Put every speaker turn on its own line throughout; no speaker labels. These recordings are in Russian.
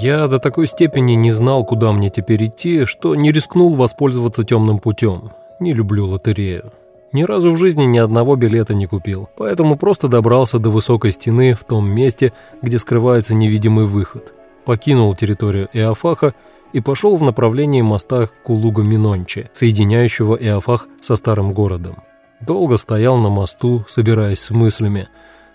Я до такой степени не знал, куда мне теперь идти, что не рискнул воспользоваться темным путем. Не люблю лотерею. Ни разу в жизни ни одного билета не купил, поэтому просто добрался до высокой стены в том месте, где скрывается невидимый выход. Покинул территорию Эофаха и пошел в направлении моста Кулуга-Минонче, соединяющего Эофах со старым городом. Долго стоял на мосту, собираясь с мыслями,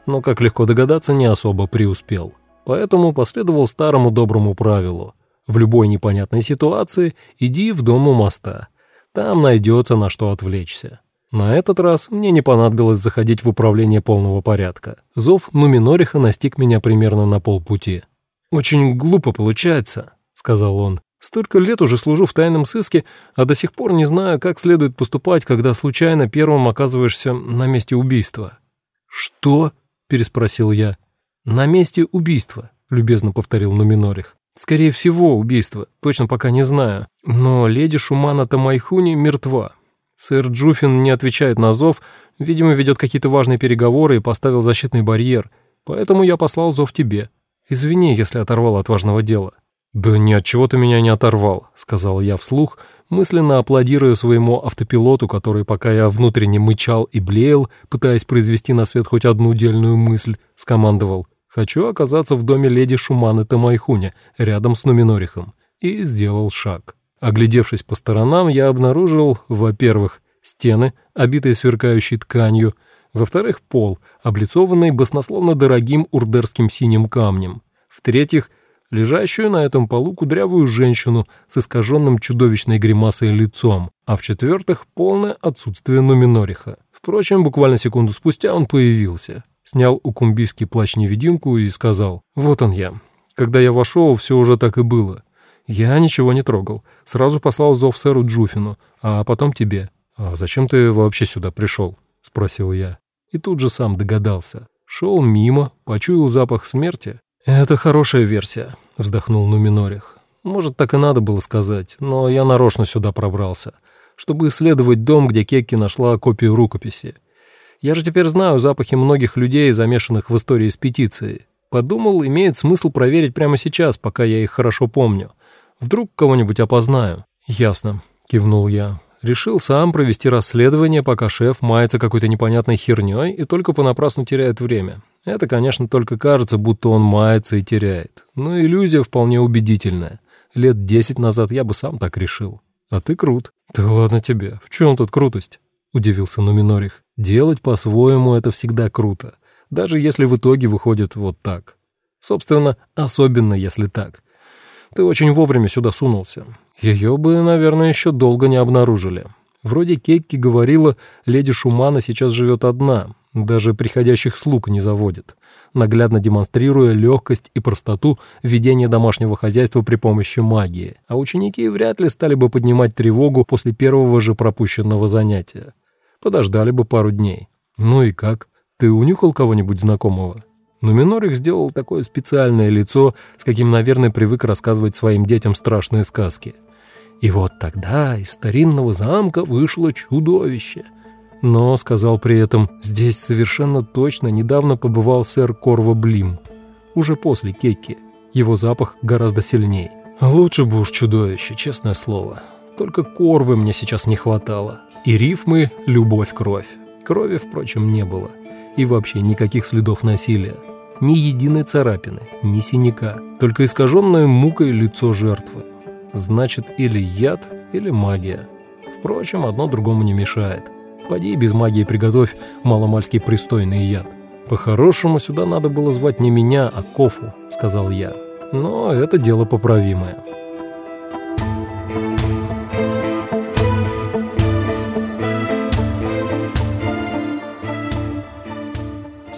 но, как легко догадаться, не особо преуспел. Поэтому последовал старому доброму правилу. В любой непонятной ситуации иди в дом у моста. Там найдется на что отвлечься. На этот раз мне не понадобилось заходить в управление полного порядка. Зов Нуминориха настиг меня примерно на полпути. «Очень глупо получается», — сказал он. «Столько лет уже служу в тайном сыске, а до сих пор не знаю, как следует поступать, когда случайно первым оказываешься на месте убийства». «Что?» — переспросил я. «На месте убийства», — любезно повторил Нуминорих. «Скорее всего, убийство. Точно пока не знаю. Но леди Шумана Тамайхуни мертва. Сэр Джуфин не отвечает на зов, видимо, ведет какие-то важные переговоры и поставил защитный барьер, поэтому я послал зов тебе. Извини, если оторвал от важного дела». «Да ни от чего ты меня не оторвал», — сказал я вслух, мысленно аплодируя своему автопилоту, который, пока я внутренне мычал и блеял, пытаясь произвести на свет хоть одну дельную мысль, скомандовал «Хочу оказаться в доме леди Шуманы Тамайхуня, рядом с Нуминорихом», и сделал шаг. Оглядевшись по сторонам, я обнаружил, во-первых, стены, обитые сверкающей тканью, во-вторых, пол, облицованный баснословно дорогим урдерским синим камнем, в-третьих, лежащую на этом полу кудрявую женщину с искаженным чудовищной гримасой лицом, а в-четвертых, полное отсутствие Нуминориха. Впрочем, буквально секунду спустя он появился, снял укумбийский плащ-невидимку и сказал «Вот он я». Когда я вошел, все уже так и было. «Я ничего не трогал. Сразу послал зов сэру Джуфину, а потом тебе». «А зачем ты вообще сюда пришел?» — спросил я. И тут же сам догадался. Шел мимо, почуял запах смерти. «Это хорошая версия», — вздохнул Нуминорих. «Может, так и надо было сказать, но я нарочно сюда пробрался, чтобы исследовать дом, где Кекки нашла копию рукописи. Я же теперь знаю запахи многих людей, замешанных в истории с петицией. Подумал, имеет смысл проверить прямо сейчас, пока я их хорошо помню. Вдруг кого-нибудь опознаю». «Ясно», — кивнул я. Решил сам провести расследование, пока шеф мается какой-то непонятной херней и только понапрасну теряет время. Это, конечно, только кажется, будто он мается и теряет. Но иллюзия вполне убедительная. Лет десять назад я бы сам так решил. А ты крут. Да ладно тебе, в чем тут крутость? Удивился Нуминорих. Делать по-своему это всегда круто. Даже если в итоге выходит вот так. Собственно, особенно если так. Ты очень вовремя сюда сунулся. Ее бы, наверное, еще долго не обнаружили. Вроде Кекки говорила, леди Шумана сейчас живет одна, даже приходящих слуг не заводит, наглядно демонстрируя легкость и простоту ведения домашнего хозяйства при помощи магии. А ученики вряд ли стали бы поднимать тревогу после первого же пропущенного занятия. Подождали бы пару дней. Ну и как? Ты унюхал кого-нибудь знакомого? Но Минорик сделал такое специальное лицо, с каким, наверное, привык рассказывать своим детям страшные сказки. И вот тогда из старинного замка вышло чудовище. Но, сказал при этом, здесь совершенно точно недавно побывал сэр Корва Блим. Уже после Кекки. Его запах гораздо сильнее. Лучше бы уж чудовище, честное слово. Только корвы мне сейчас не хватало. И рифмы «любовь-кровь». Крови, впрочем, не было. И вообще никаких следов насилия ни единой царапины, ни синяка, только искаженное мукой лицо жертвы. Значит, или яд, или магия. Впрочем, одно другому не мешает. Поди без магии приготовь маломальский пристойный яд. По-хорошему, сюда надо было звать не меня, а Кофу, сказал я. Но это дело поправимое.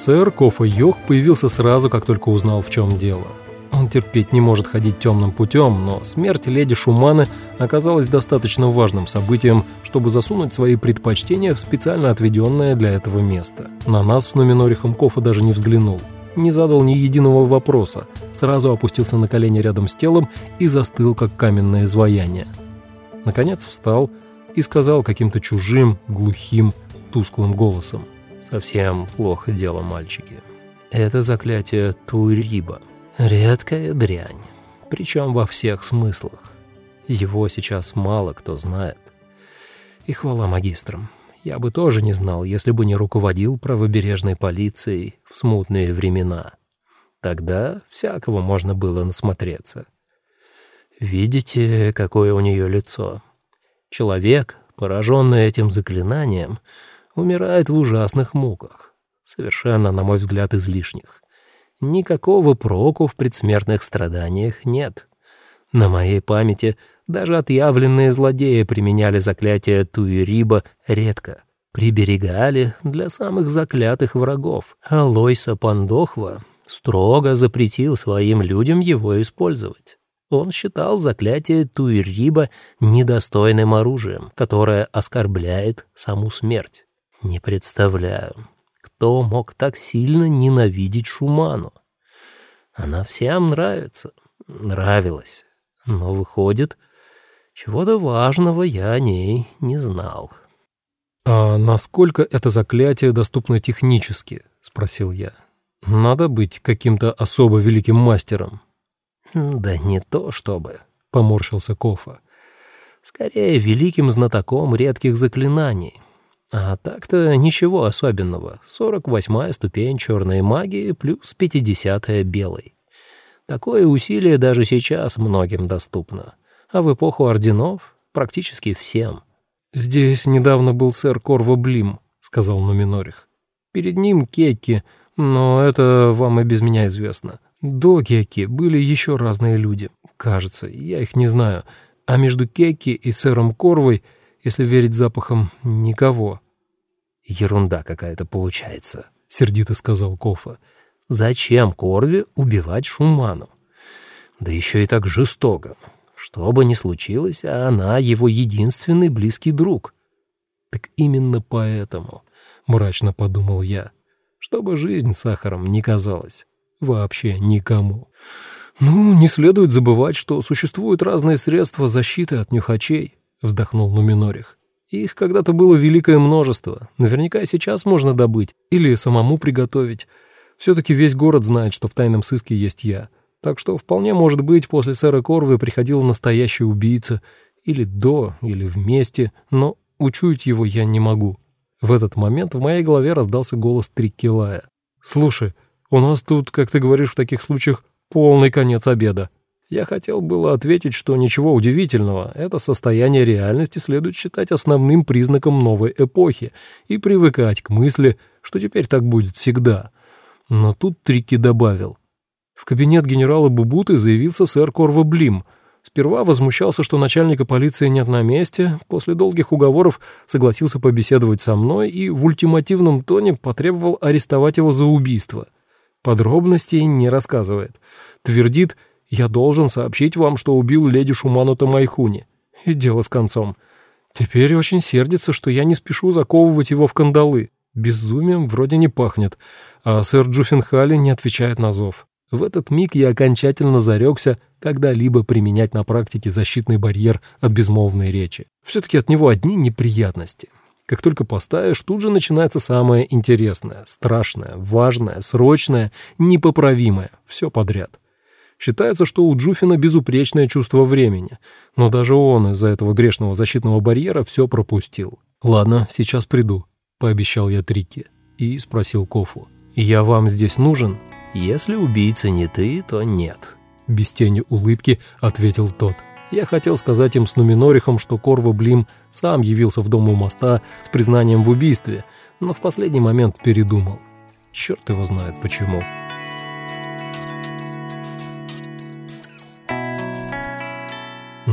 Сэр Кофа Йох появился сразу, как только узнал, в чем дело. Он терпеть не может ходить темным путем, но смерть леди Шуманы оказалась достаточно важным событием, чтобы засунуть свои предпочтения в специально отведенное для этого место. На нас с Нуминорихом Кофа даже не взглянул. Не задал ни единого вопроса, сразу опустился на колени рядом с телом и застыл, как каменное изваяние. Наконец встал и сказал каким-то чужим, глухим, тусклым голосом. Совсем плохо дело, мальчики. Это заклятие Туриба. Редкая дрянь. причем во всех смыслах. Его сейчас мало кто знает. И хвала магистрам. Я бы тоже не знал, если бы не руководил правобережной полицией в смутные времена. Тогда всякого можно было насмотреться. Видите, какое у нее лицо? Человек, пораженный этим заклинанием, умирает в ужасных муках. Совершенно, на мой взгляд, излишних. Никакого проку в предсмертных страданиях нет. На моей памяти даже отъявленные злодеи применяли заклятие Туириба редко. Приберегали для самых заклятых врагов. А Лойса Пандохва строго запретил своим людям его использовать. Он считал заклятие Туириба недостойным оружием, которое оскорбляет саму смерть. Не представляю, кто мог так сильно ненавидеть Шуману. Она всем нравится, нравилась, но выходит, чего-то важного я о ней не знал.
«А насколько это заклятие доступно технически?» — спросил я. «Надо быть каким-то особо великим мастером».
«Да не то чтобы», — поморщился Кофа. «Скорее, великим знатоком редких заклинаний. А так-то ничего особенного. Сорок восьмая ступень черной магии плюс пятидесятая белой. Такое усилие даже сейчас многим доступно а в эпоху орденов практически всем.
«Здесь недавно был сэр Корво Блим», — сказал Нуминорих. «Перед ним Кекки, но это вам и без меня известно. До Кекки были еще разные люди, кажется, я их не знаю. А между Кекки и сэром Корвой, если верить запахам, никого».
«Ерунда какая-то получается», — сердито сказал Кофа. «Зачем Корве убивать Шуману? Да еще и так жестоко. Что бы ни случилось, а она его единственный близкий друг. Так именно поэтому, мрачно подумал я, чтобы жизнь сахаром не казалась вообще никому.
Ну, не следует забывать, что существуют разные средства защиты от нюхачей, вздохнул Нуминорих. Их когда-то было великое множество. Наверняка и сейчас можно добыть или самому приготовить. Все-таки весь город знает, что в тайном сыске есть я. Так что вполне может быть, после сэра Корвы приходил настоящий убийца, или до, или вместе, но учуять его я не могу. В этот момент в моей голове раздался голос Триккилая. «Слушай, у нас тут, как ты говоришь в таких случаях, полный конец обеда». Я хотел было ответить, что ничего удивительного, это состояние реальности следует считать основным признаком новой эпохи и привыкать к мысли, что теперь так будет всегда. Но тут Трикки добавил — в кабинет генерала Бубуты заявился сэр Корво Блим. Сперва возмущался, что начальника полиции нет на месте, после долгих уговоров согласился побеседовать со мной и в ультимативном тоне потребовал арестовать его за убийство. Подробностей не рассказывает. Твердит, я должен сообщить вам, что убил леди Шуману Тамайхуни. И дело с концом. Теперь очень сердится, что я не спешу заковывать его в кандалы. Безумием вроде не пахнет, а сэр Джуффенхали не отвечает на зов. В этот миг я окончательно зарекся когда-либо применять на практике защитный барьер от безмолвной речи. Все-таки от него одни неприятности. Как только поставишь, тут же начинается самое интересное, страшное, важное, срочное, непоправимое, все подряд. Считается, что у Джуфина безупречное чувство времени, но даже он из-за этого грешного защитного барьера все пропустил. «Ладно, сейчас приду», — пообещал я Трике и спросил Кофу. «Я вам здесь нужен?»
«Если убийца не ты, то нет», —
без тени улыбки ответил тот. Я хотел сказать им с Нуминорихом, что Корва Блим сам явился в дом у моста с признанием в убийстве, но в последний момент передумал. Черт его знает почему.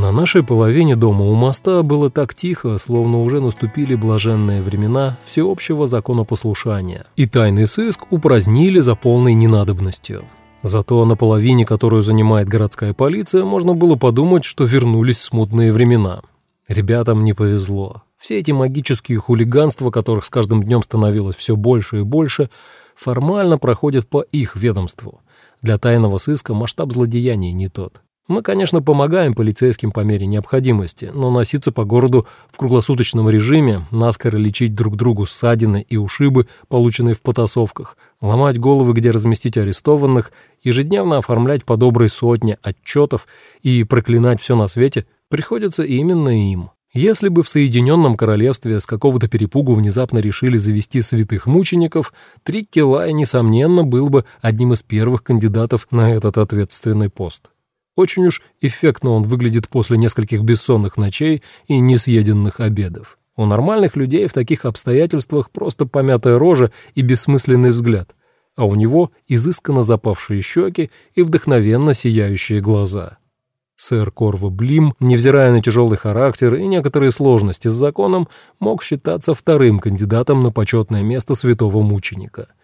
На нашей половине дома у моста было так тихо, словно уже наступили блаженные времена всеобщего законопослушания, и тайный сыск упразднили за полной ненадобностью. Зато на половине, которую занимает городская полиция, можно было подумать, что вернулись смутные времена. Ребятам не повезло. Все эти магические хулиганства, которых с каждым днем становилось все больше и больше, формально проходят по их ведомству. Для тайного сыска масштаб злодеяний не тот.
Мы, конечно, помогаем полицейским по мере необходимости, но носиться по городу в круглосуточном режиме, наскоро лечить друг другу ссадины и ушибы, полученные в потасовках, ломать головы, где разместить арестованных, ежедневно оформлять по доброй сотне отчетов и проклинать все на свете приходится именно им. Если бы в Соединенном Королевстве с какого-то перепугу внезапно решили завести святых мучеников, Трикки Лай, несомненно, был бы одним из первых кандидатов на этот ответственный пост. Очень уж эффектно он выглядит после нескольких бессонных ночей и несъеденных обедов. У нормальных людей в таких обстоятельствах просто помятая рожа и бессмысленный взгляд, а у него изысканно запавшие щеки и вдохновенно сияющие глаза. Сэр Корво Блим, невзирая на тяжелый характер и некоторые сложности с законом, мог считаться вторым кандидатом на почетное место святого мученика —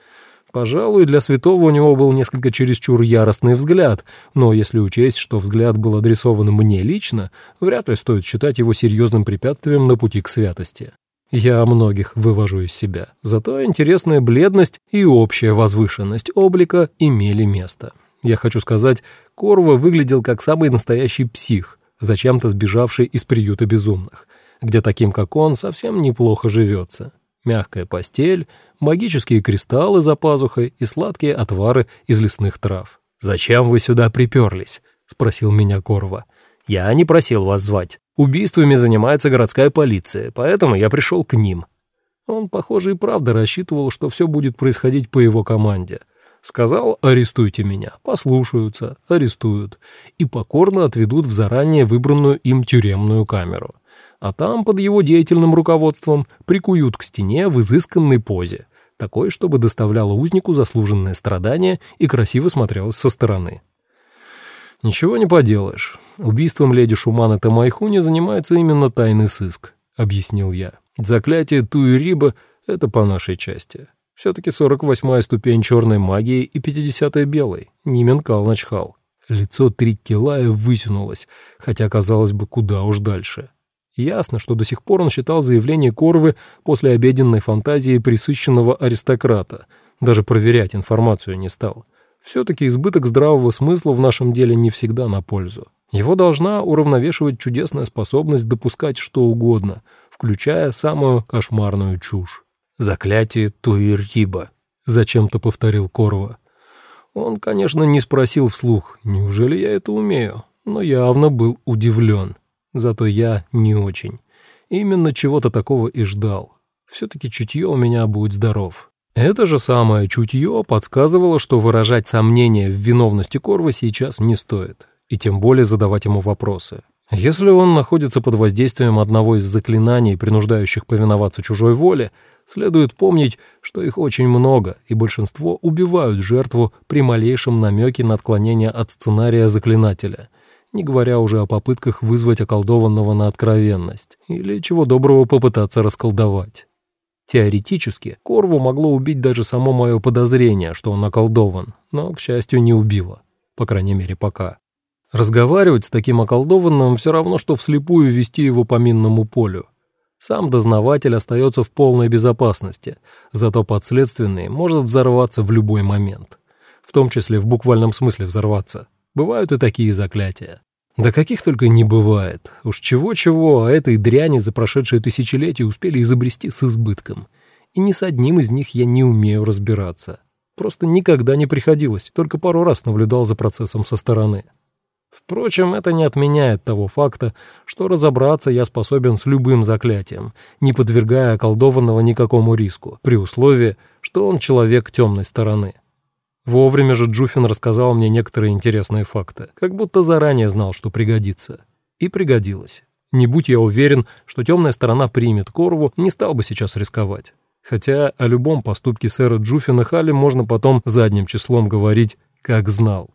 Пожалуй, для святого у него был несколько чересчур яростный взгляд, но если учесть, что взгляд был адресован мне лично, вряд ли стоит считать его серьезным препятствием на пути к святости. Я многих вывожу из себя. Зато интересная бледность и общая возвышенность облика имели место. Я хочу сказать, Корва выглядел как самый настоящий псих, зачем-то сбежавший из приюта безумных, где таким, как он, совсем неплохо живется мягкая постель, магические кристаллы за пазухой и сладкие отвары из лесных трав. «Зачем вы сюда приперлись?» — спросил меня Корва. «Я не просил вас звать. Убийствами занимается городская полиция, поэтому я пришел к ним». Он, похоже, и правда рассчитывал, что все будет происходить по его команде. Сказал «арестуйте меня», послушаются, арестуют и покорно отведут в заранее выбранную им тюремную камеру а там под его деятельным руководством прикуют к стене в изысканной позе, такой, чтобы доставляло узнику заслуженное страдание и красиво смотрелось со стороны. «Ничего не поделаешь. Убийством леди Шумана Тамайхуни занимается именно тайный сыск», — объяснил я. «Заклятие Туириба — это по нашей части. Все-таки 48-я ступень черной магии и 50-я белой. Не менкал начхал». Лицо Триккелая высунулось, хотя, казалось бы, куда уж дальше. Ясно, что до сих пор он считал заявление Корвы после обеденной фантазии присыщенного аристократа. Даже проверять информацию не стал. Все-таки избыток здравого смысла в нашем деле не всегда на пользу. Его должна уравновешивать чудесная способность допускать что угодно, включая самую кошмарную чушь. «Заклятие Туиртиба», — зачем-то повторил Корва. Он, конечно, не спросил вслух, неужели я это умею, но явно был удивлен. Зато я не очень. Именно чего-то такого и ждал. Все-таки чутье у меня будет здоров. Это же самое чутье подсказывало, что выражать сомнения в виновности Корва сейчас не стоит, и тем более задавать ему вопросы. Если он находится под воздействием одного из заклинаний, принуждающих повиноваться чужой воле, следует помнить, что их очень много, и большинство убивают жертву при малейшем намеке на отклонение от сценария заклинателя — не говоря уже о попытках вызвать околдованного на откровенность или чего доброго попытаться расколдовать. Теоретически, Корву могло убить даже само мое подозрение, что он околдован, но, к счастью, не убило, по крайней мере, пока. Разговаривать с таким околдованным все равно, что вслепую вести его по минному полю. Сам дознаватель остается в полной безопасности, зато подследственный может взорваться в любой момент. В том числе в буквальном смысле взорваться. Бывают и такие заклятия. Да каких только не бывает. Уж чего-чего, а этой дряни за прошедшие тысячелетия успели изобрести с избытком. И ни с одним из них я не умею разбираться. Просто никогда не приходилось, только пару раз наблюдал за процессом со стороны. Впрочем, это не отменяет того факта, что разобраться я способен с любым заклятием, не подвергая околдованного никакому риску, при условии, что он человек темной стороны. Вовремя же Джуфин рассказал мне некоторые интересные факты, как будто заранее знал, что пригодится. И пригодилось. Не будь я уверен, что темная сторона примет Корву, не стал бы сейчас рисковать. Хотя о любом поступке сэра Джуфина Халли можно потом задним числом говорить, как знал.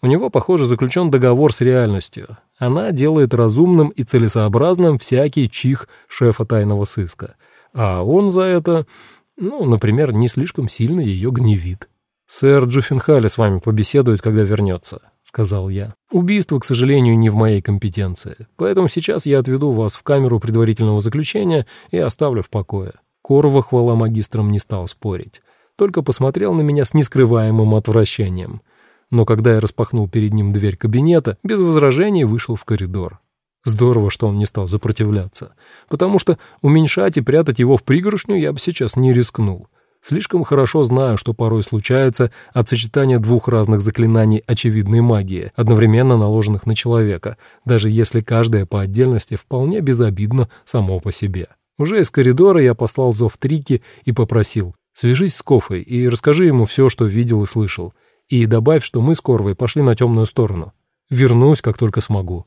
У него, похоже, заключен договор с реальностью. Она делает разумным и целесообразным всякий чих шефа тайного сыска. А он за это, ну, например, не слишком сильно ее гневит. «Сэр Джуффенхалли с вами побеседует, когда вернется», — сказал я. «Убийство, к сожалению, не в моей компетенции, поэтому сейчас я отведу вас в камеру предварительного заключения и оставлю в покое». Корова хвала магистрам не стал спорить, только посмотрел на меня с нескрываемым отвращением. но когда я распахнул перед ним дверь кабинета, без возражений вышел в коридор. Здорово, что он не стал сопротивляться, потому что уменьшать и прятать его в пригоршню я бы сейчас не рискнул. Слишком хорошо знаю, что порой случается от сочетания двух разных заклинаний очевидной магии, одновременно наложенных на человека, даже если каждое по отдельности вполне безобидно само по себе. Уже из коридора я послал зов Трики и попросил «Свяжись с Кофой и расскажи ему все, что видел и слышал, и добавь, что мы с Корвой пошли на темную сторону. Вернусь, как только смогу».